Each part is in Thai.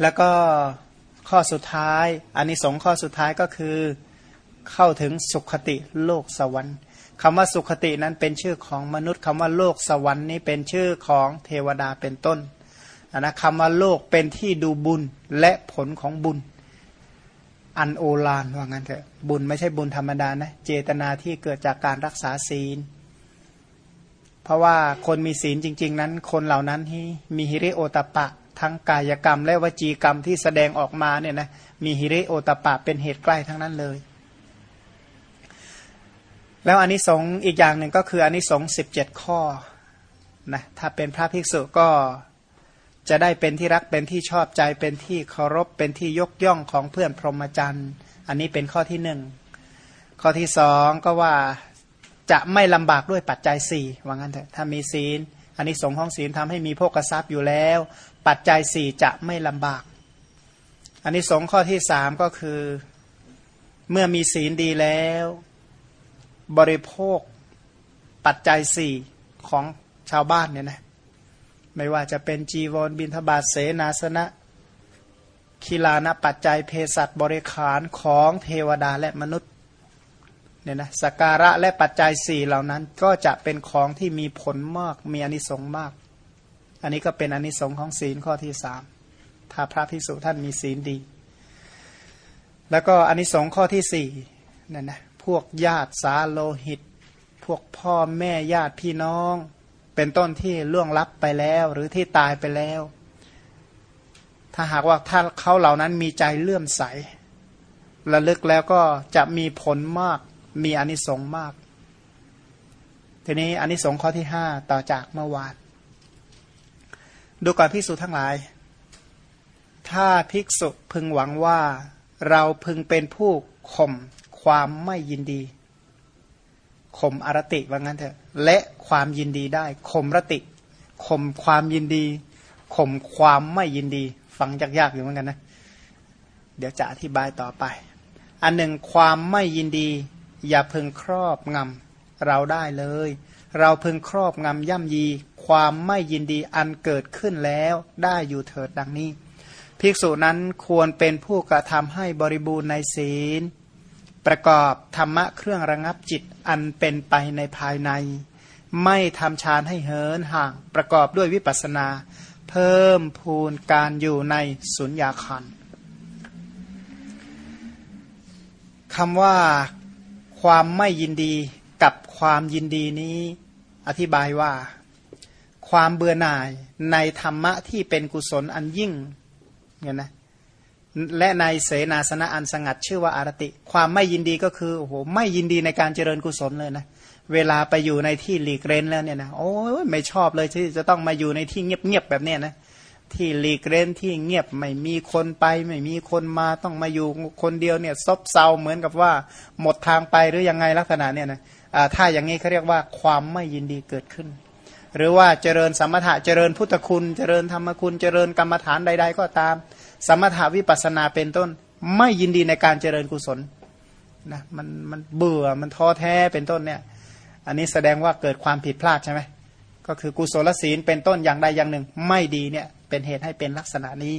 แล้วก็ข้อสุดท้ายอันนี้สงข้อสุดท้ายก็คือเข้าถึงสุขติโลกสวรรค์คำว่าสุขตินั้นเป็นชื่อของมนุษย์คำว่าโลกสวรรค์นี้เป็นชื่อของเทวดาเป็นต้นนะคำว่าโลกเป็นที่ดูบุญและผลของบุญ อันโอฬารว่างั้นเถอะบุญไม่ใช่บุญธรรมดานะเจตนาที่เกิดจากการรักษาศีล เพราะว่าคนมีศีลจริง ๆ นั้น คนเหล่านั้นที่มีฮิริโอตปะ ทั้งกายกรรมและวจีกรรมที่แสดงออกมาเนี่ยนะมีฮิริโอตปะเป็นเหตุใกล้ทั้งนั้นเลย แล้วอันนี้สงอีกอย่างหนึ่งก็คืออันนี้สงสิบเจ็ดข้อนะถ้าเป็นพระภิกษุก็จะได้เป็นที่รักเป็นที่ชอบใจเป็นที่เคารพเป็นที่ยกย่องของเพื่อนพรหมจรรย์ อันนี้เป็นข้อที่หนึ่งข้อที่สองก็ว่าจะไม่ลำบากด้วยปัจจัยสี่ว่างั้นเถอะถ้ามีศีลอันนี้สงของศีลทำให้มีโภกทรัพย์อยู่แล้ว ปัจจัยสี่จะไม่ลำบาก อันนี้สงข้อที่สามก็คือ เมื่อมีศีลดีแล้ว บริโภคปัจจัยสี่ของชาวบ้านเนี่ยนะไม่ว่าจะเป็นจีวรบินทบาทเสนาสนะคีลานปัจจัยเภสัชบริขารของเทวดาและมนุษย์เนี่ยนะสการะและปัจจัยสี่เหล่านั้นก็จะเป็นของที่มีผลมากมีอนิสงส์มาก อันนี้ก็เป็นอนิสงส์ของศีลข้อที่สามถ้าพระภิกษุท่านมีศีลดี แล้วก็อนิสงส์ข้อที่สี่นั่นนะพวกญาติสาโลหิต พวกพ่อแม่ญาติพี่น้อง เป็นต้นที่ล่วงลับไปแล้ว หรือที่ตายไปแล้ว ถ้าหากว่าถ้าเขาเหล่านั้นมีใจเลื่อมใสระลึกแล้วก็จะมีผลมากมีอนิสงส์มาก ทีนี้อนิสงส์ข้อที่ห้าต่อจากเมื่อวาน ดูก่อนภิกษุทั้งหลาย ถ้าภิกษุพึงหวังว่าเราพึงเป็นผู้ข่มความไม่ยินดีข่มอรติว่างั้นเถอะ และความยินดีได้ข่มรติข่มความยินดีข่มความไม่ยินดี ฟังยากๆอยู่เหมือนกันนะ เดี๋ยวจะอธิบายต่อไป อันหนึ่งความไม่ยินดี อย่าพึงครอบงำเราได้เลย เราพึงครอบงำย่ำยี ความไม่ยินดีอันเกิดขึ้นแล้วได้อยู่เถิดดังนี้ ภิกษุนั้นควรเป็นผู้กระทำให้บริบูรณ์ในศีล ประกอบธรรมะเครื่องระงับจิตอันเป็นไปในภายใน ไม่ทำฌานให้เหินห่างประกอบด้วยวิปัสนา เพิ่มพูนการอยู่ในสุญญาคันคำว่าความไม่ยินดีกับความยินดีนี้อธิบายว่า ความเบื่อหน่ายในธรรมะที่เป็นกุศลอันยิ่งเนี่ยนะและในเสนาสนะอันสงัดชื่อว่าอารติ ความไม่ยินดีก็คือโอ้โหไม่ยินดีในการเจริญกุศลเลยนะเวลาไปอยู่ในที่หลีกเร้นแล้วเนี่ยนะโอ้ยไม่ชอบเลยที่จะต้องมาอยู่ในที่เงียบๆแบบเนี้ยนะที่หลีกเร้นที่เงียบไม่มีคนไป ไม่มีคนมาต้องมาอยู่คนเดียวเนี่ยซบเซาเหมือนกับว่า หมดทางไปหรือยังไงลักษณะเนี่ยนะถ้าอย่างนี้เขาเรียกว่าความไม่ยินดีเกิดขึ้น หรือว่าเจริญสมถะเจริญพุทธคุณ เจริญธรรมคุณ เจริญกรรมฐานใด ๆ ก็ตาม สมถาวิปัสนาเป็นต้น ไม่ยินดีในการเจริญกุศลนะมันมันเบื่อมันท้อแท้เป็นต้นเนี่ย อันนี้แสดงว่าเกิดความผิดพลาดใช่ไหมก็คือกุศลศีลเป็นต้นอย่างใดอย่างหนึ่ง ไม่ดีเนี่ยเป็นเหตุให้เป็นลักษณะนี้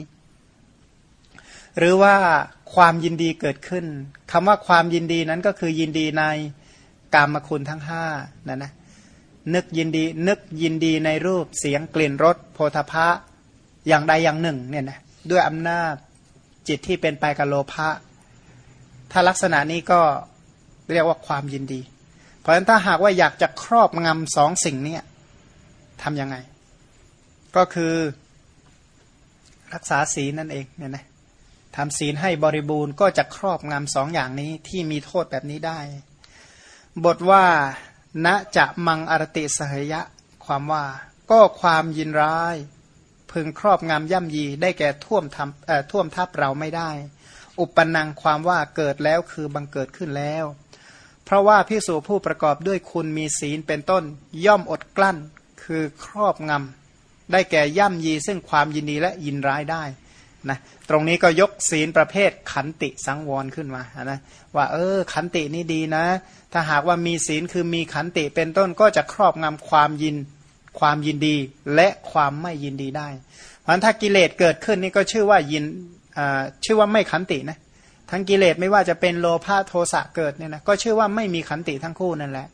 หรือว่าความยินดีเกิดขึ้นคำว่าความยินดีนั้นก็คือยินดีในกามคุณทั้งห้านะนะ นึกยินดี นึกยินดีในรูปเสียงกลิ่นรสโพธพะอย่างใดอย่างหนึ่งเนี่ยนะด้วยอำนาจจิตที่เป็นไปกับโลภะถ้าลักษณะนี้ก็เรียกว่าความยินดี เพราะฉะนั้นถ้าหากว่าอยากจะครอบงำสองสิ่งนี้ทำยังไง ก็คือรักษาศีลนั่นเองเนี่ยนะทำศีลให้บริบูรณ์ก็จะครอบงำสองอย่างนี้ที่มีโทษแบบนี้ได้ บทว่า ณจะมังอรติสหยะ ความว่า ก็ความยินร้าย พึงครอบงำย่ำยีได้แก่ท่วมทำท่วมทับเราไม่ได้ อุปนังความว่าเกิดแล้วคือบังเกิดขึ้นแล้ว เพราะว่าพิสูผู้ประกอบด้วยคุณมีศีลเป็นต้น ย่อมอดกลั้น คือครอบงำได้แก่ย่ำยีซึ่งความยินดีและยินร้ายได้ นะตรงนี้ก็ยกศีลประเภทขันติสังวรขึ้นมานะว่าเออขันตินี่ดีนะ ถ้าหากว่ามีศีลคือมีขันติเป็นต้นก็จะครอบงำความยินความยินดีและความไม่ยินดีได้มันถ้ากิเลสเกิดขึ้นนี่ก็ชื่อว่ายินชื่อว่าไม่ขันตินะทั้งกิเลสไม่ว่าจะเป็นโลภะโทสะเกิดเนี่ยนะก็ชื่อว่าไม่มีขันติทั้งคู่นั่นแหละ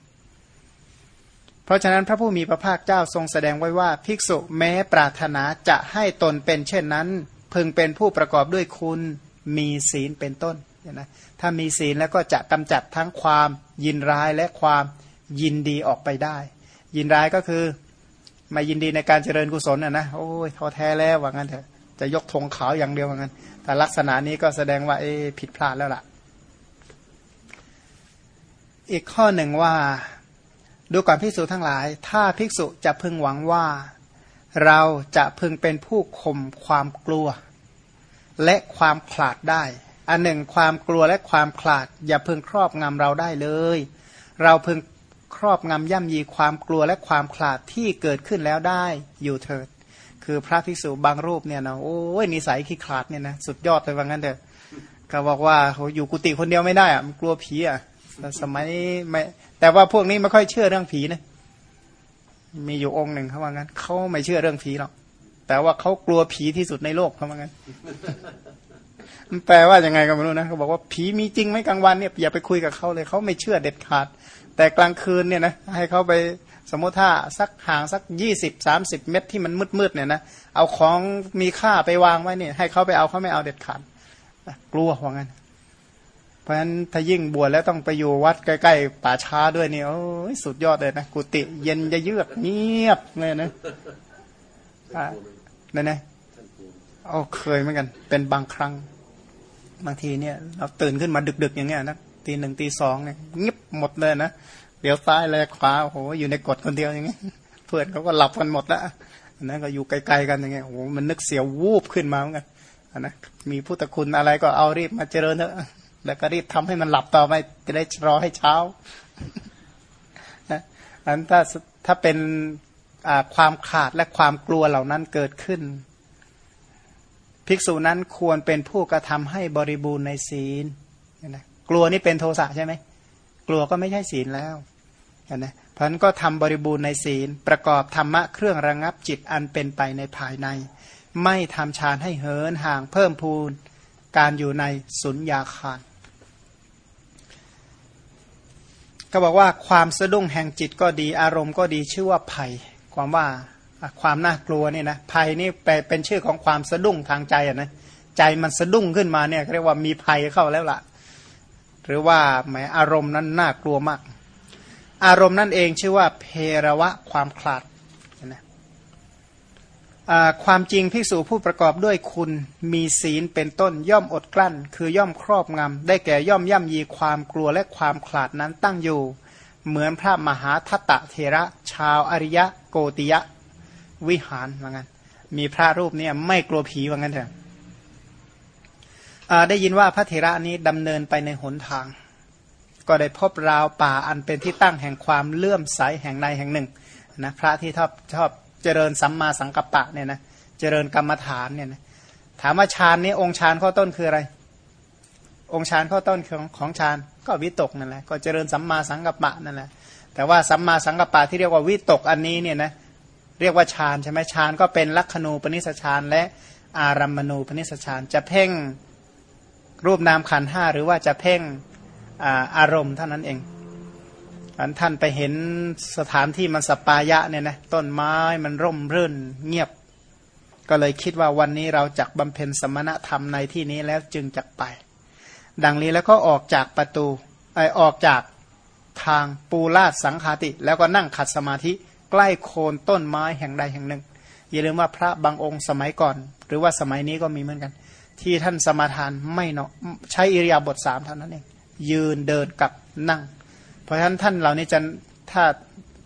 เพราะฉะนั้นพระผู้มีพระภาคเจ้าทรงแสดงไว้ว่า ภิกษุแม้ปรารถนาจะให้ตนเป็นเช่นนั้น พึงเป็นผู้ประกอบด้วยคุณมีศีลเป็นต้นนะถ้ามีศีลแล้วก็จะกำจัดทั้งความยินร้ายและความยินดีออกไปได้ ยินร้ายก็คือมายินดีในการเจริญกุศลอะนะโอ้ยท้อแท้แล้วว่างั้นเถอะจะยกธงขาวอย่างเดียวว่างั้น แต่ลักษณะนี้ก็แสดงว่าเอผิดพลาดแล้วล่ะ อีกข้อหนึ่งว่า ดูก่อนภิกษุทั้งหลาย ถ้าภิกษุจะพึงหวังว่า เราจะพึงเป็นผู้ข่มความกลัว และความขลาดได้ อันหนึ่งความกลัวและความขลาด อย่าพึงครอบงำเราได้เลย เราพึงครอบงำย่ำยีความกลัวและความขลาดที่เกิดขึ้นแล้วได้อยู่เถิด คือพระภิกษุบางรูปเนี่ยนะโอ้ยนิสัยขี้ขลาดเนี่ยนะสุดยอดเลยว่างั้นเถอะก็บอกว่าอยู่กุฏิคนเดียวไม่ได้อะมันกลัวผีอะสมัยไม่แต่ว่าพวกนี้ไม่ค่อยเชื่อเรื่องผีนะ มีอยู่องค์หนึ่งเขาว่างั้นเขาไม่เชื่อเรื่องผีหรอกแต่ว่าเขากลัวผีที่สุดในโลกเขาว่างั้นมันแปลว่ายังไงก็ไม่รู้นะเขาบอกว่าผีมีจริงไหมกลางวันเนี่ยอย่าไปคุยกับเขาเลยเขาไม่เชื่อเด็ดขาด แต่กลางคืนเนี่ยนะให้เขาไปสมมติถ้าสักห่างสักยี่สิบสามสิบเมตรที่มันมืดๆเนี่ยนะเอาของมีค่าไปวางไว้เนี่ย ให้เขาไปเอาเขาไม่เอาเด็ดขาดกลัวว่างั้น เพราะฉะนั้นถ้ายิ่งบวชแล้วต้องไปอยู่วัดใกล้ๆป่าช้าด้วยนี่โอ้ยสุดยอดเลยนะกุฏิเย็นจะเยือกเงียบเลยนะนั่นนะโอ้เคยเหมือนกัน เป็นบางครั้ง บางทีเนี่ย เราตื่นขึ้นมาดึก ๆ อย่างเงี้ยนะตีหนึ่งตีสองเนี่ยเงียบหมดเลยนะเดี๋ยวซ้ายแลขวาโอ้โหอยู่ในกฎคนเดียวอย่างเงี้ยเพื่อนเขาก็หลับกันหมดแล้วนั้นก็อยู่ไกลๆกันอย่างเงี้ยโอ้โหมันนึกเสียววูบขึ้นมาเหมือนกันนะมีพุทธคุณอะไรก็เอารีบมาเจริญเถอะ แล้วก็รีบทำให้มันหลับต่อไปจะได้รอให้เช้านะอันถ้าถ้าเป็นความขาดและความกลัวเหล่านั้นเกิดขึ้น ภิกษุนั้นควรเป็นผู้กระทำให้บริบูรณ์ในศีลนะกลัวนี่เป็นโทสะใช่ไหมกลัวก็ไม่ใช่ศีลแล้วนะเพราะนั้นก็ทำบริบูรณ์ในศีล ประกอบธรรมะเครื่องระงงับจิตอันเป็นไปในภายใน ไม่ทำฌานให้เหินห่างเพิ่มพูนการอยู่ในสุญญาคาร ก็บอกว่าความสะดุ้งแห่งจิตก็ดีอารมณ์ก็ดีชื่อว่าภัย ความว่าความน่ากลัวนี่นะภัยนี่เป็นชื่อของความสะดุ้งทางใจนะใจมันสะดุ้งขึ้นมาเนี่ยเรียกว่ามีภัยเข้าแล้วล่ะ หรือว่าแหมอารมณ์นั้นน่ากลัวมาก อารมณ์นั่นเองชื่อว่าเพรวะความขลาด ความจริงภิกษุผู้ประกอบด้วยคุณมีศีลเป็นต้นย่อมอดกลั้น คือย่อมครอบงำได้แก่ย่อมย่ำยีความกลัวและความขลาดนั้นตั้งอยู่ เหมือนพระมหาทัตตะเทระ ชาวอริยะโกติยะ วิหารว่างั้น มีพระรูปเนี่ยไม่กลัวผีว่างั้นเถอะได้ยินว่าพระเถระนี้ดำเนินไปในหนทาง ก็ได้พบราวป่าอันเป็นที่ตั้งแห่งความเลื่อมใสแห่งในแห่งหนึ่งนะพระที่ชอบชอบ เจริญสัมมาสังกัปปะเนี่ยนะเจริญกรรมฐานเนี่ยนะถามว่าฌานนี้องค์ฌานข้อต้นคืออะไร องค์ฌานข้อต้นของของฌานก็วิตกนั่นแหละก็เจริญสัมมาสังกัปปะนั่นแหละแต่ว่าสัมมาสังกัปปะที่เรียกว่าวิตกอันนี้เนี่ยนะเรียกว่าฌานใช่ไหมฌานก็เป็นลักขณูปนิสฌานและอารัมมณูปนิสฌานจะเพ่งรูปนามขันห้าหรือว่าจะเพ่งอารมณ์เท่านั้นเอง อันท่านไปเห็นสถานที่มันสปายะเนี่ยนะต้นไม้มันร่มรื่นเงียบ ก็เลยคิดว่าวันนี้เราจักบำเพ็ญสมณธรรมในที่นี้แล้วจึงจักไป ดังนี้แล้วก็ออกจากประตูไอออกจากทางปูลาดสังคาติ แล้วก็นั่งขัดสมาธิใกล้โคนต้นไม้แห่งใดแห่งหนึ่ง อย่าลืมว่าพระบางองค์สมัยก่อน หรือว่าสมัยนี้ก็มีเหมือนกัน ที่ท่านสมาทานไม่เนาะใช้อิริยาบถสามเท่านั้นเองยืนเดินกับนั่ง เพราะฉะนั้นท่านเหล่านี้จะถ้า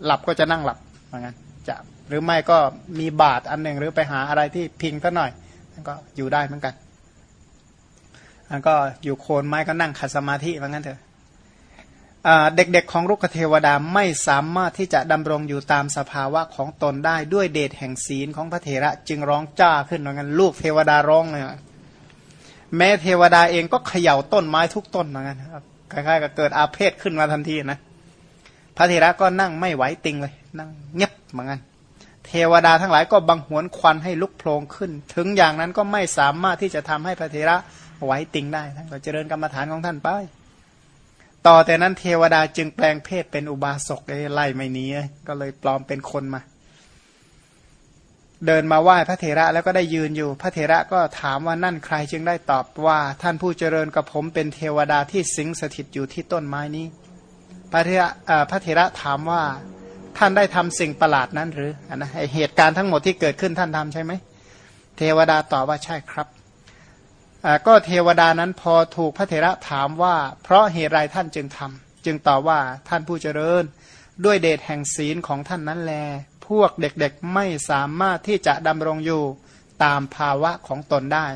หลับก็จะนั่งหลับเหมือนกันจะหรือไม่ก็มีบาทอันหนึ่งหรือไปหาอะไรที่พิงสักหน่อยก็อยู่ได้เหมือนกันอันก็อยู่โคนไม้ก็นั่งขัดสมาธิเหมือนกันเถอะเด็กๆของรุกเทวดาไม่สามารถที่จะดำรงอยู่ตามสภาวะของตนได้ด้วยเดชแห่งศีลของพระเถระจึงร้องจ้าขึ้นเหมือนกันลูกเทวดาร้องเลยแม้เทวดาเองก็เขย่าต้นไม้ทุกต้นเหมือนกันครับ คล้ายๆกับเกิดอาเพศขึ้นมาทันทีนะพระเทระก็นั่งไม่ไหวติงเลย นั่งเงียบเหมือนกันเทวดาทั้งหลายก็บังหวนควันให้ลุกโพลงขึ้น ถึงอย่างนั้นก็ไม่สามารถที่จะทำให้พระเทระไหวติงได้ท่านก็เจริญกรรมฐานของท่านไป ต่อแต่นั้นเทวดาจึงแปลงเพศเป็นอุบาสกไล่ไม่นี้ก็เลยปลอมเป็นคนมา เดินมาไหว้พระเถระแล้วก็ได้ยืนอยู่ พระเถระก็ถามว่านั่นใครจึงได้ตอบว่าท่านผู้เจริญกับผมเป็นเทวดาที่สิงสถิตอยู่ที่ต้นไม้นี้ พระเถระพระเถระถามว่าท่านได้ทำสิ่งประหลาดนั้นหรือนะเหตุการณ์ทั้งหมดที่เกิดขึ้นท่านทำใช่ไหมเทวดาตอบว่าใช่ครับก็เทวดานั้นพอถูกพระเถระถามว่า เพราะเหตุไรท่านจึงทำจึงตอบว่าท่านผู้เจริญด้วยเดชแห่งศีลของท่านนั้นแล พวกเด็กๆไม่สามารถที่จะดำรงอยู่ตามภาวะของตนได้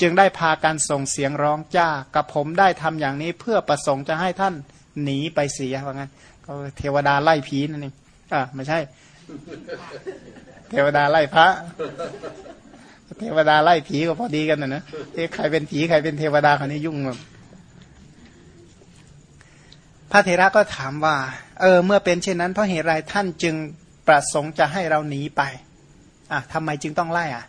จึงได้พากันส่งเสียงร้องจ้ากับผมได้ทำอย่างนี้เพื่อประสงค์จะให้ท่านหนีไปเสียว่างั้นก็เทวดาไล่ผีนั่นเองอ่าไม่ใช่ เทวดาไล่พระ เทวดาไล่ผีก็พอดีกันนะนะเอ๊ใครเป็นผีใครเป็นเทวดาคนนี้ยุ่งแบบพระเทระก็ถามว่า เออ เมื่อเป็นเช่นนั้นเพราะเหตุไรท่านจึง ประสงค์จะให้เราหนีไปอะทำไมจึงต้องไล่อะ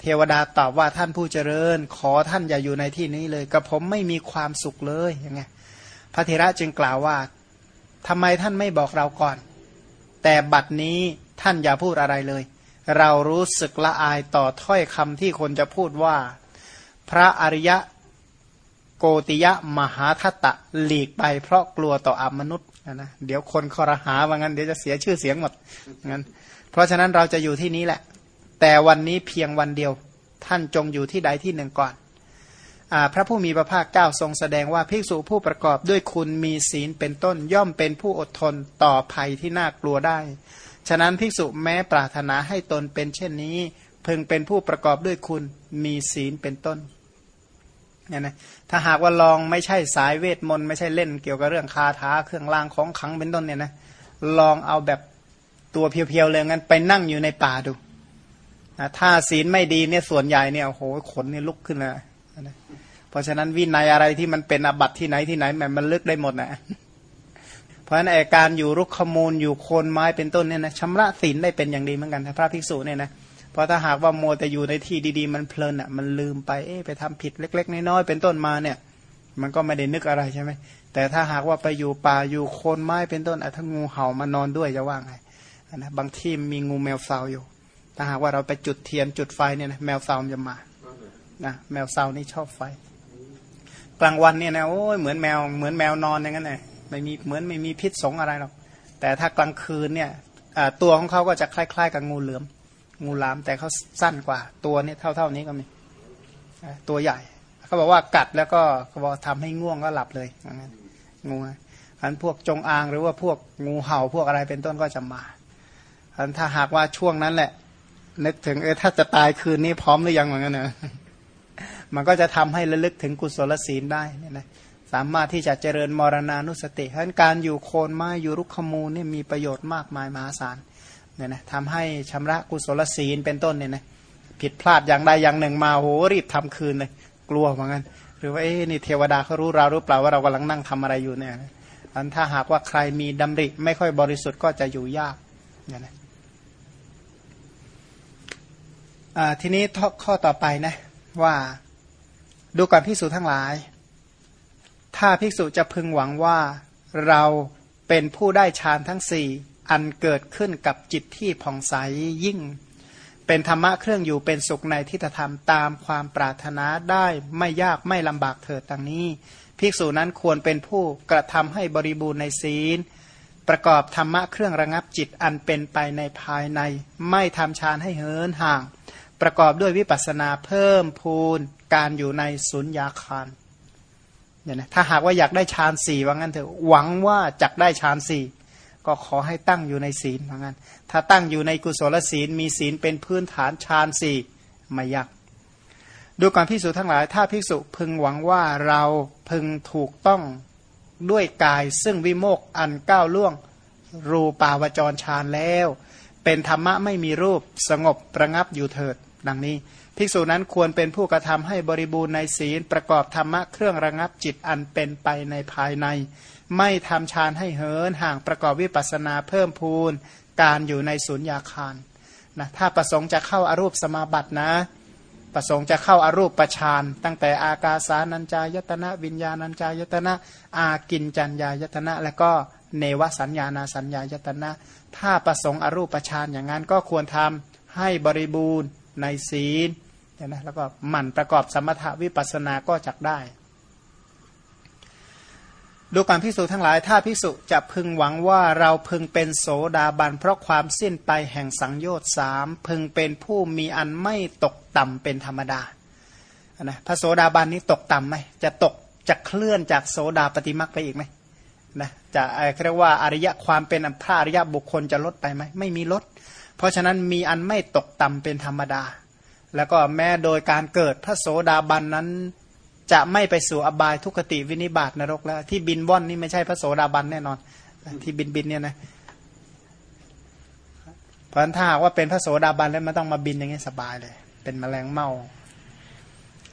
เทวดาตอบว่าท่านผู้เจริญ ขอท่านอย่าอยู่ในที่นี้เลยกับผมไม่มีความสุขเลยยังไงพระเทระจึงกล่าวว่าทำไมท่านไม่บอกเราก่อน แต่บัดนี้ท่านอย่าพูดอะไรเลย เรารู้สึกละอายต่อถ้อยคำที่คนจะพูดว่า พระอริยะโกติยะมหาทัตตะหลีกไปเพราะกลัวต่ออมนุษย์ นะเดี๋ยวคนคอรหาว่างั้นเดี๋ยวจะเสียชื่อเสียงหมดงั้น เพราะฉะนั้นเราจะอยู่ที่นี้แหละ แต่วันนี้เพียงวันเดียว ท่านจงอยู่ที่ใดที่หนึ่งก่อนพระผู้มีพระภาคเจ้าทรงแสดงว่าภิกษุผู้ประกอบด้วยคุณมีศีลเป็นต้นย่อมเป็นผู้อดทนต่อภัยที่น่ากลัวได้ ฉะนั้นภิกษุแม้ปรารถนาให้ตนเป็นเช่นนี้ พึงเป็นผู้ประกอบด้วยคุณมีศีลเป็นต้น เนี่ยนะถ้าหากว่าลองไม่ใช่สายเวทมนต์ไม่ใช่เล่นเกี่ยวกับเรื่องคาถาเครื่องรางของขังเป็นต้นเนี่ยนะลองเอาแบบตัวเพียวๆเลยงั้นไปนั่งอยู่ในป่าดูถ้าศีลไม่ดีเนี่ยส่วนใหญ่เนี่ยโอ้โหขนนี่ลุกขึ้นเลยเพราะฉะนั้นวินัยอะไรที่มันเป็นอบัตที่ไหนที่ไหนมันมันลึกได้หมดนะเพราะฉะนั้นการอยู่รุกขมูลอยู่โคนไม้เป็นต้นเนี่ยนะชำระศีลได้เป็นอย่างดีเหมือนกันพระภิกษุเนี่ยนะ เพราะถ้าหากว่าโมแต่อยู่ในที่ดีๆ มันเพลินอะมันลืมไปเอ๊ไปทำผิดเล็ก ๆน้อยๆเป็นต้นมาเนี่ย มันก็ไม่ได้นึกอะไรใช่ไหมแต่ถ้าหากว่าไปอยู่ป่าอยู่โคนไม้เป็นต้นอะถ้างูเห่ามานอนด้วยจะว่าไงนะบางที่มีงูแมวเซาอยู่ ถ้าหากว่าเราไปจุดเทียนจุดไฟเนี่ยนะแมวเซาจะมานะแมวเซานี่ชอบไฟ กลางวันเนี่ยนะโอ้ยเหมือนแมวเหมือนแมวนอนอย่างนั้นเลยไม่มีเหมือนไม่มีพิษสงอะไรหรอกแต่ถ้ากลางคืนเนี่ยตัวของเขาก็จะคล้าย ๆ กับงูเหลือม งูหลามแต่เขาสั้นกว่า ตัวนี้เท่าๆนี้ก็มีตัวใหญ่เขาบอกว่ากัดแล้วก็เขาบอกทำให้ง่วงก็หลับเลยอย่างนั้นงูอันพวกจงอางหรือว่าพวกงูเห่าพวกอะไรเป็นต้นก็จะมาอันถ้าหากว่าช่วงนั้นแหละ นึกถึงเออถ้าจะตายคืนนี้พร้อมหรือยังเหมือนกันเนอะมันก็จะทำให้ระลึกถึงกุศลศีลได้เนี่ยนะสามารถที่จะเจริญมรณานุสติเพราะการอยู่โคนไม้อยู่รุกขมูลเนี่ยมีประโยชน์มากมายมหาศาล เนี่ยนะทำให้ชำระกุศลศีลเป็นต้นเนี่ยนะผิดพลาดอย่างใดอย่างหนึ่งมาโหรีบทำคืนเลย กลัวเหมือนกันหรือว่าเอ๊นี่เทวดาเขารู้เรารู้เปล่าว่าเรากำลังนั่งทำอะไรอยู่เนี่ยอันถ้าหากว่าใครมีดำริไม่ค่อยบริสุทธิ์ก็จะอยู่ยากเนี่ยนะทีนี้ข้อต่อไปนะว่าดูก่อนภิกษุทั้งหลาย ถ้าภิกษุจะพึงหวังว่าเราเป็นผู้ได้ฌานทั้งสี่ อันเกิดขึ้นกับจิตที่ผ่องใสยิ่ง เป็นธรรมะเครื่องอยู่เป็นสุขในทิฏฐธรรมตามความปรารถนาได้ไม่ยากไม่ลำบากเถิดดังนี้ ภิกษุนั้นควรเป็นผู้กระทำให้บริบูรณ์ในศีล ประกอบธรรมะเครื่องระงับจิตอันเป็นไปในภายใน ไม่ทำฌานให้เหินห่าง ประกอบด้วยวิปัสนาเพิ่มพูนการอยู่ในสุญญาคารเนี่ยนะถ้าหากว่าอยากได้ฌานสี่ว่างั้นเถอะหวังว่าจักได้ฌานสี่ ก็ขอให้ตั้งอยู่ในศีลว่างั้นถ้าตั้งอยู่ในกุศลศีลมีศีลเป็นพื้นฐานฌานสี่ไม่ยากดูก่อนพิสูจทั้งหลาย ถ้าพิสุพึงหวังว่าเราพึงถูกต้องด้วยกาย ซึ่งวิโมกอันก้าวล่วงรูปาวจรฌานแล้ว เป็นธรรมะไม่มีรูปสงบประงับอยู่เถิด ดังนี้ ภิกษุนั้นควรเป็นผู้กระทำให้บริบูรณ์ในศีลประกอบธรรมะเครื่องระงับจิตอันเป็นไปในภายใน ไม่ทำฌานให้เหินห่างประกอบวิปัสนาเพิ่มพูนการอยู่ในสุญญาคารนะถ้าประสงค์จะเข้าอารูปสมาบัตินะ ประสงค์จะเข้าอารูปประชานตั้งแต่อากาสานัญจายตนะ วิญญาณัญจายตนะ อากินจัญญายตนะ และก็เนวสัญญานาสัญญายตนะ ถ้าประสงค์อรูปฌานอย่างนั้นก็ควรทำให้บริบูรณ์ ในศีลนะแล้วก็หมั่นประกอบสมถะวิปัสสนาก็จักได้ ดูการพิสูจทั้งหลาย ถ้าพิสุจจะพึงหวังว่าเราพึงเป็นโสดาบัน เพราะความสิ้นไปแห่งสังโยชน์สามพึงเป็นผู้มีอันไม่ตกต่ำเป็นธรรมดานะพระโสดาบันนี้ตกต่ำไหมจะตกจะเคลื่อนจากโสดาปฏิมักไปอีกไหมนะจะเรียกว่าอริยะความเป็นพระอริยะบุคคลจะลดไปไหมไม่มีลด เพราะฉะนั้นมีอันไม่ตกต่ำเป็นธรรมดา แล้วก็แม้โดยการเกิดพระโสดาบันนั้น จะไม่ไปสู่อบายทุกติวินิบาตนรกแล้ว ที่บินว่อนนี่ไม่ใช่พระโสดาบันแน่นอน ที่บินบินเนี่ยนะเพราะนั้นถ้าว่าเป็นพระโสดาบันแล้วไม่ต้องมาบินอย่างนี้สบายเลย เป็นแมลงเมา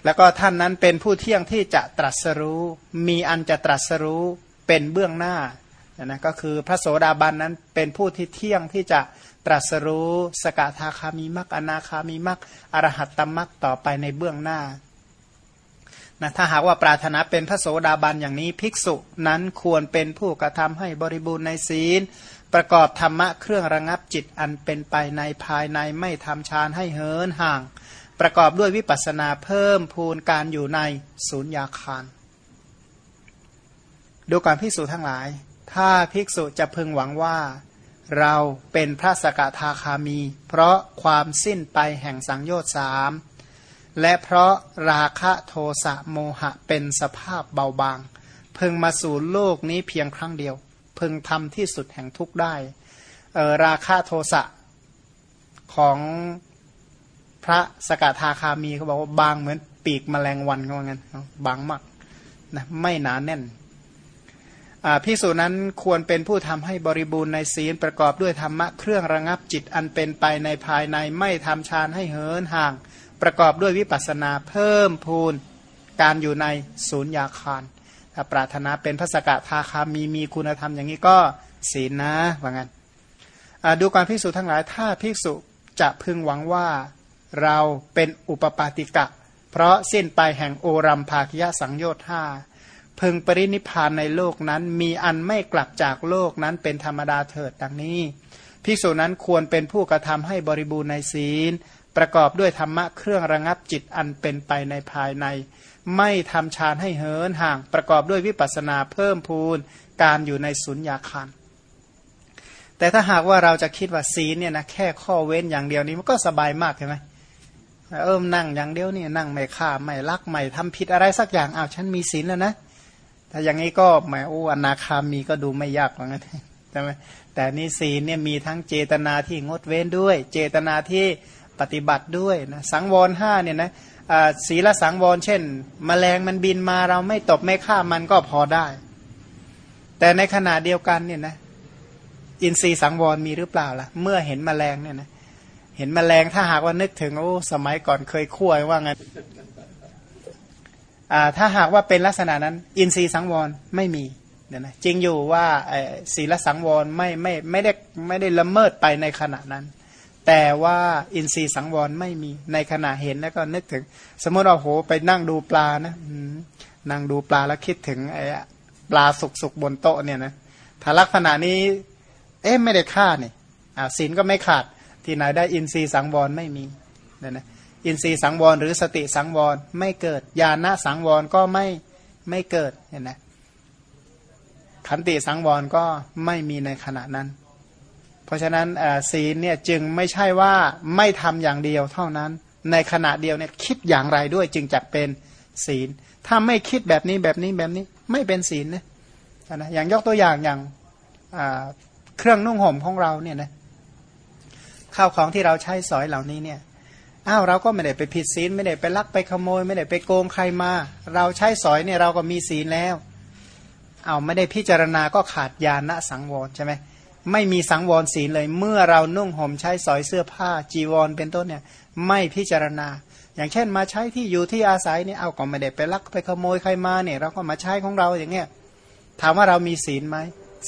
แล้วก็ท่านนั้นเป็นผู้เที่ยงที่จะตรัสรู้ มีอันจะตรัสรู้เป็นเบื้องหน้านะก็คือพระโสดาบันนั้นเป็นผู้ที่เที่ยงที่จะ ตรัสรู้สกทาคามีมักอนาคามีมักอรหัตตมักต่อไปในเบื้องหน้านะถ้าหากว่าปรารถนาเป็นพระโสดาบันอย่างนี้ภิกษุนั้นควรเป็นผู้กระทำให้บริบูรณ์ในศีล ประกอบธรรมะเครื่องระงับจิตอันเป็นไปในภายในไม่ทำฌานให้เหินห่าง ประกอบด้วยวิปัสนาเพิ่มพูนการอยู่ในศูนย์ยาคารดูการภิกษุทั้งหลาย ถ้าภิกษุจะพึงหวังว่า เราเป็นพระสกทาคามี เพราะความสิ้นไปแห่งสังโยชน์สามและเพราะราคะโทสะโมหะเป็นสภาพเบาบางเพึงมาสู่โลกนี้เพียงครั้งเดียว พึงทำที่สุดแห่งทุกได้ราคะโทสะของพระสกทาคามีเขาบอกว่าบางเหมือนปีกแมลงวันเขาว่างั้นบางมากนะไม่หนาแน่น พิสูจนั้นควรเป็นผู้ทำให้บริบูรณ์ในศีลประกอบด้วยธรรมะเครื่องระงับจิตอันเป็นไปในภายในไม่ทำฌานให้เหินห่าง ประกอบด้วยวิปัสนาเพิ่มพูนการอยู่ในศูนย์ยาคารถ้าปรารถนาเป็นพระสกทาคามีมีคุณธรรมอย่างนี้ก็ศีลนะว่างั้นดูการภิกษุทั้งหลายถ้าภิกษุจะพึงหวังว่าเราเป็นอุปปาติกะ เพราะสิ้นไปแห่งโอรัมภาคยะสังโยชน์ห้า พึงปรินิพานในโลกนั้น มีอันไม่กลับจากโลกนั้นเป็นธรรมดาเถิดดังนี้ภิกษุนั้นควรเป็นผู้กระทำให้บริบูรณ์ในศีล ประกอบด้วยธรรมะเครื่องระงับจิตอันเป็นไปในภายใน ไม่ทำฌานให้เหินห่าง ประกอบด้วยวิปัสนาเพิ่มพูนการอยู่ในสุญญาคารแต่ถ้าหากว่าเราจะคิดว่าศีลเนี่ยนะแค่ข้อเว้นอย่างเดียวนี้มันก็สบายมากใช่ไหมเอิมนั่งอย่างเดียวนี่นั่งไม่ฆ่าไม่ลักไม่ทำผิดอะไรสักอย่างอ้าวฉันมีศีลแล้วนะ ถ้าอย่างนี้ก็แหมโอ้อนาคามีก็ดูไม่ยากเหมือนกันใช่ไหมแต่นี่ศีลเนี่ยมีทั้งเจตนาที่งดเว้นด้วย เจตนาที่ปฏิบัติด้วยนะสังวรห้าเนี่ยนะศีลสังวรเช่นมแมลงมันบินมาเราไม่ตบไม่ฆ่ามันก็พอได้ แต่ในขณะเดียวกันเนี่ยนะอินทรีย์สังวรมีหรือเปล่าล่ะ เมื่อเห็นมแมลงเนี่ยนะเห็นมแมลงถ้าหากว่านึกถึงโอ้สมัยก่อนเคยคั่วว่าไง ถ้าหากว่าเป็นลักษณะนั้น อินทรีย์สังวรไม่มีเนี่ยนะจริงอยู่ว่าศีลสังวรไม่ไม่ไม่ได้ไม่ได้ละเมิดไปในขณะนั้น แต่ว่าอินทรีย์สังวรไม่มีในขณะเห็นแล้วก็นึกถึง สมมติเราโหไปนั่งดูปลานะนั่งดูปลาแล้วคิดถึงไอ้ปลาสุกสุกบนโต๊ะเนี่ยนะถ้าลักษณะนี้ เอ๊ะไม่ได้ฆ่าเนี่ยศีลก็ไม่ขาด ที่ไหนได้อินทรีย์สังวรไม่มีเนี่ยนะ อินทรีย์สังวรหรือสติสังวรไม่เกิดญาณสังวรก็ไม่ไม่เกิดเห็นไหมขันติสังวรก็ไม่มีในขณะนั้น เพราะฉะนั้นศีลเนี่ยจึงไม่ใช่ว่าไม่ทำอย่างเดียวเท่านั้น ในขณะเดียวเนี่ยคิดอย่างไรด้วยจึงจักเป็นศีล ถ้าไม่คิดแบบนี้แบบนี้แบบนี้ไม่เป็นศีลนะนะอย่างยกตัวอย่างอย่างเครื่องนุ่งห่มของเราเนี่ยนะข้าวของที่เราใช้สอยเหล่านี้เนี่ย อ้าวเราก็ไม่ได้ไปผิดศีลไม่ได้ไปลักไปขโมย ไม่ได้ไปโกงใครมา เราใช้สอยเนี่ยเราก็มีศีลแล้วเอาไม่ได้พิจารณาก็ขาดญาณสังวรใช่ไหมไม่มีสังวรศีลเลย เมื่อเรานุ่งห่มใช้สอยเสื้อผ้าจีวรเป็นต้นเนี่ย ไม่พิจารณา อย่างเช่นมาใช้ที่อยู่ที่อาศัยเนี่ยเอาก็ไม่ได้ไปลักไปขโมยใครมาเนี่ย เราก็มาใช้ของเราอย่างเงี้ยถามว่าเรามีศีลไหม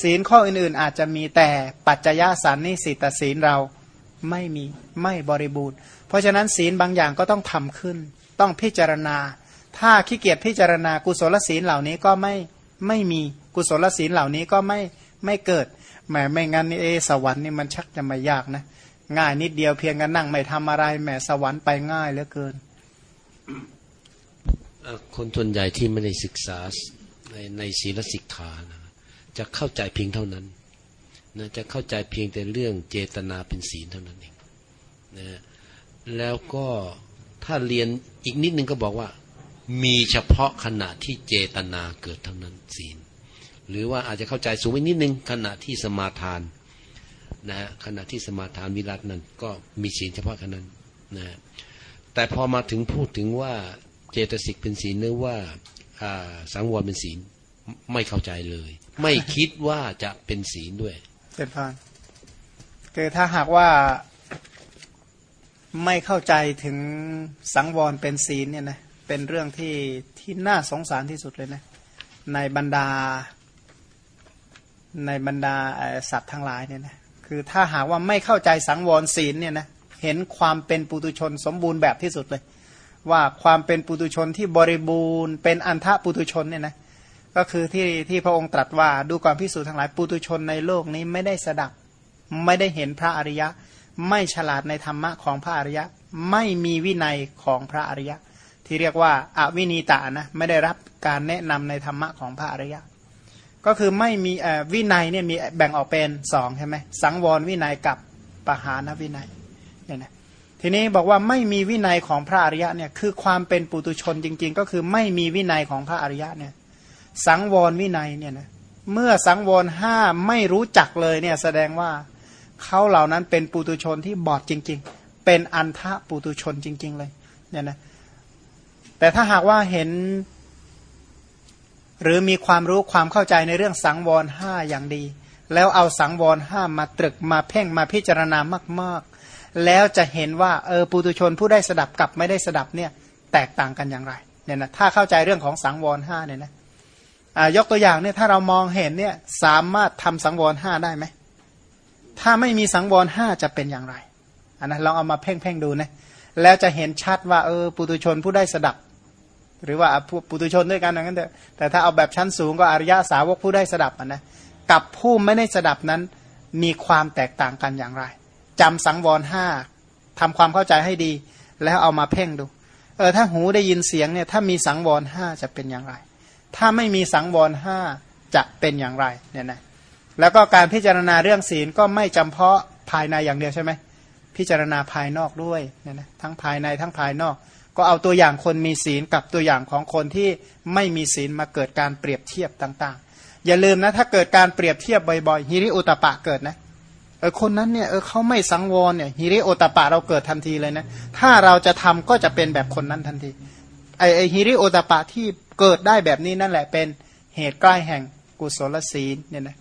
ศีลข้ออื่นๆอาจจะมีแต่ปัจจะยสันนิสิตศีลเราไม่มีไม่บริบูรณ์ เพราะฉะนั้นศีลบางอย่างก็ต้องทำขึ้น ต้องพิจารณา ถ้าขี้เกียจพิจารณากุศลศีลเหล่านี้ก็ไม่ไม่มีกุศลศีลเหล่านี้ก็ไม่ไม่เกิดแหมไม่งั้นนี่เอสวรรค์นี่มันชักจะไม่ยากนะง่ายนิดเดียวเพียงกันนั่งไม่ทำอะไรแหมสวรรค์ไปง่ายเหลือเกิน คนส่วนใหญ่ที่ไม่ได้ศึกษาในในศีลสิกขานะจะเข้าใจเพียงเท่านั้นนะจะเข้าใจเพียงแต่เรื่องเจตนาเป็นศีลเท่านั้นเองนะ แล้วก็ถ้าเรียนอีกนิดนึงก็บอกว่า มีเฉพาะขณะที่เจตนาเกิดเท่านั้นศีล หรือว่าอาจจะเข้าใจสูงไปนิดนึงขณะที่สมาทานนะฮะขณะที่สมาทานวิรัตนั้นก็มีศีลเฉพาะขณะนั้นนะแต่พอมาถึงพูดถึงว่าเจตสิกเป็นศีลหรือว่าสังวรเป็นศีลไม่เข้าใจเลย ไม่คิดว่าจะเป็นศีลด้วยเจ็ดพันคือถ้าหากว่า ไม่เข้าใจถึงสังวรเป็นศีลเนี่ยนะเป็นเรื่องที่ที่น่าสงสารที่สุดเลยนะในบรรดา ในบรรดาสัตว์ทั้งหลายเนี่ยนะคือถ้าหากว่าไม่เข้าใจสังวรศีลเนี่ยนะเห็นความเป็นปุตุชนสมบูรณ์แบบที่สุดเลย ว่าความเป็นปุตุชนที่บริบูรณ์ เป็นอันทะปุตุชนเนี่ยนะก็คือที่ที่พระองค์ตรัสว่าดูความพิสูจน์ทั้งหลายปุตุชนในโลกนี้ไม่ได้สดับ ไม่ได้เห็นพระอริยะ ไม่ฉลาดในธรรมะของพระอริยะ ไม่มีวินัยของพระอริยะ ที่เรียกว่าอาวินีตานะไม่ได้รับการแนะนำในธรรมะของพระอริยะ ก็คือไม่มีวินัยเนี่ยมีแบ่งออกเป็นสองใช่ไหมสังวรวินัยกับปหานวินัยเนี่ยนะทีนี้บอกว่าไม่มีวินัยของพระอริยะเนี่ยคือความเป็นปุตุชนจริง ๆ ก็คือไม่มีวินัยของพระอริยะเนี่ยสังวรวินัยเนี่ยนะเมื่อสังวรห้าไม่รู้จักเลยเนี่ยแสดงว่า เขาเหล่านั้นเป็นปุตุชนที่บอดจริง ๆ เป็นอันทะปุตุชนจริง ๆ เลยเนี่ยนะแต่ถ้าหากว่าเห็น หรือมีความรู้ความเข้าใจในเรื่องสังวรห้าอย่างดี แล้วเอาสังวรห้ามาตรึกมาเพ่งมาพิจารณามาก ๆ แล้วจะเห็นว่าเออปุตุชนผู้ได้สดับกับไม่ได้สดับเนี่ยแตกต่างกันอย่างไรเนี่ยนะถ้าเข้าใจเรื่องของสังวรห้าเนี่ยนะยกตัวอย่างเนี่ยถ้าเรามองเห็นเนี่ยสามารถทำสังวรห้าได้ไหม ถ้าไม่มีสังวรห้าจะเป็นอย่างไรอันนั้นลองเอามาเพ่งเพ่งดูนะแล้วจะเห็นชัดว่าเออปุตุชนผู้ได้สดับ หรือว่าปุตุชนด้วยกันอย่างนั้นแต่แต่ถ้าเอาแบบชั้นสูงก็อริยะสาวกผู้ได้สดับนะกับผู้ไม่ได้สดับนั้นมีความแตกต่างกันอย่างไรจำสังวรห้าทำความเข้าใจให้ดี แล้วเอามาเพ่งดู เออถ้าหูได้ยินเสียงเนี่ยถ้ามีสังวรห้าจะเป็นอย่างไร ถ้าไม่มีสังวรห้าจะเป็นอย่างไรเนี่ยนะ แล้วก็การพิจารณาเรื่องศีลก็ไม่จำเพาะภายในอย่างเดียวใช่ไหมพิจารณาภายนอกด้วยเนี่ยนะทั้งภายในทั้งภายนอก ก็เอาตัวอย่างคนมีศีลกับตัวอย่างของคนที่ไม่มีศีลมาเกิดการเปรียบเทียบต่าง ๆ อย่าลืมนะถ้าเกิดการเปรียบเทียบบ่อยๆฮิริโอตปะเกิดนะเออคนนั้นเนี่ยเออเขาไม่สังวรเนี่ยฮิริโอตปะเราเกิดทันทีเลยนะถ้าเราจะทำก็จะเป็นแบบคนนั้นทันทีไอไอฮิริโอตปะที่เกิดได้แบบนี้นั่นแหละเป็นเหตุใกล้แห่งกุศลศีลเนี่ยนะ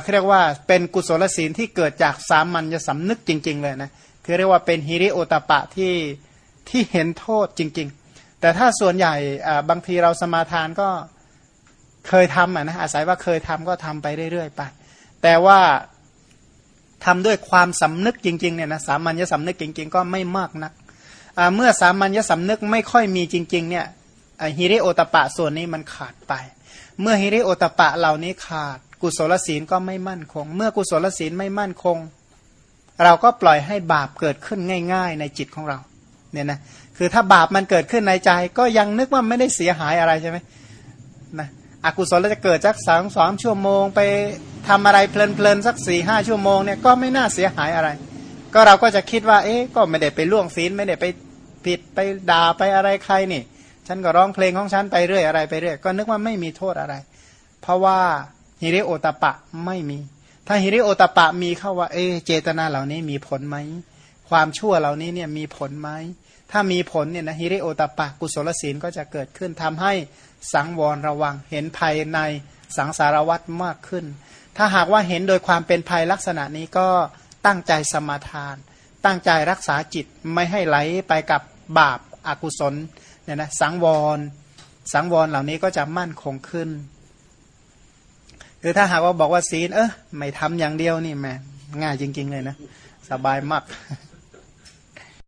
เขาเรียกว่าเป็นกุศลศีลที่เกิดจากสามัญญสำนึกจริง ๆ เลยนะคือเรียกว่าเป็นฮิริโอตปะที่ที่เห็นโทษจริง ๆ แต่ถ้าส่วนใหญ่บางทีเราสมาทานก็เคยทำอะนะอาศัยว่าเคยทำก็ทำไปเรื่อยๆไปแต่ว่าทำด้วยความสำนึกจริงๆเนี่ยนะสามัญญสำนึกจริง ๆ ก็ไม่มากนักเมื่อสามัญญสำนึกไม่ค่อยมีจริง ๆ เนี่ยฮิริโอตปะส่วนนี้มันขาดไป เมื่อฮิริโอตปะเหล่านี้ขาด กุศลศีลก็ไม่มั่นคง เมื่อกุศลศีลไม่มั่นคง เราก็ปล่อยให้บาปเกิดขึ้นง่าย ๆ ในจิตของเราเนี่ยนะคือถ้าบาปมันเกิดขึ้นในใจ ก็ยังนึกว่าไม่ได้เสียหายอะไรใช่ไหมนะอกุศลจะเกิดสักสองสองชั่วโมง ไปทำอะไรเพลินๆสักสี่ห้าชั่วโมงเนี่ยก็ไม่น่าเสียหายอะไร ก็เราก็จะคิดว่า เอ๊ะก็ไม่ได้ไปล่วงศีลไม่ได้ไปผิดไปด่าไปอะไรใครนี่ ฉันก็ร้องเพลงของฉันไปเรื่อยอะไรไปเรื่อยก็นึกว่าไม่มีโทษอะไร เพราะว่า ฮิริโอตปะไม่มี ถ้าฮิริโอตปะมีเข้าว่า เอเจตนาเหล่านี้มีผลไหม ความชั่วเหล่านี้เนี่ยมีผลไหม ถ้ามีผลเนี่ยนะฮิริโอตปะกุศลศีลก็จะเกิดขึ้นทำให้สังวรระวังเห็นภัยในสังสารวัตรมากขึ้น ถ้าหากว่าเห็นโดยความเป็นภัยลักษณะนี้ก็ตั้งใจสมาทาน ตั้งใจรักษาจิตไม่ให้ไหลไปกับบาปอากุศลเนี่ยนะสังวร สังวรเหล่านี้ก็จะมั่นคงขึ้น คือถ้าหากว่าบอกว่าศีลเออไม่ทำอย่างเดียวนี่แม่ง่ายจริง ๆ เลยนะ สบายมาก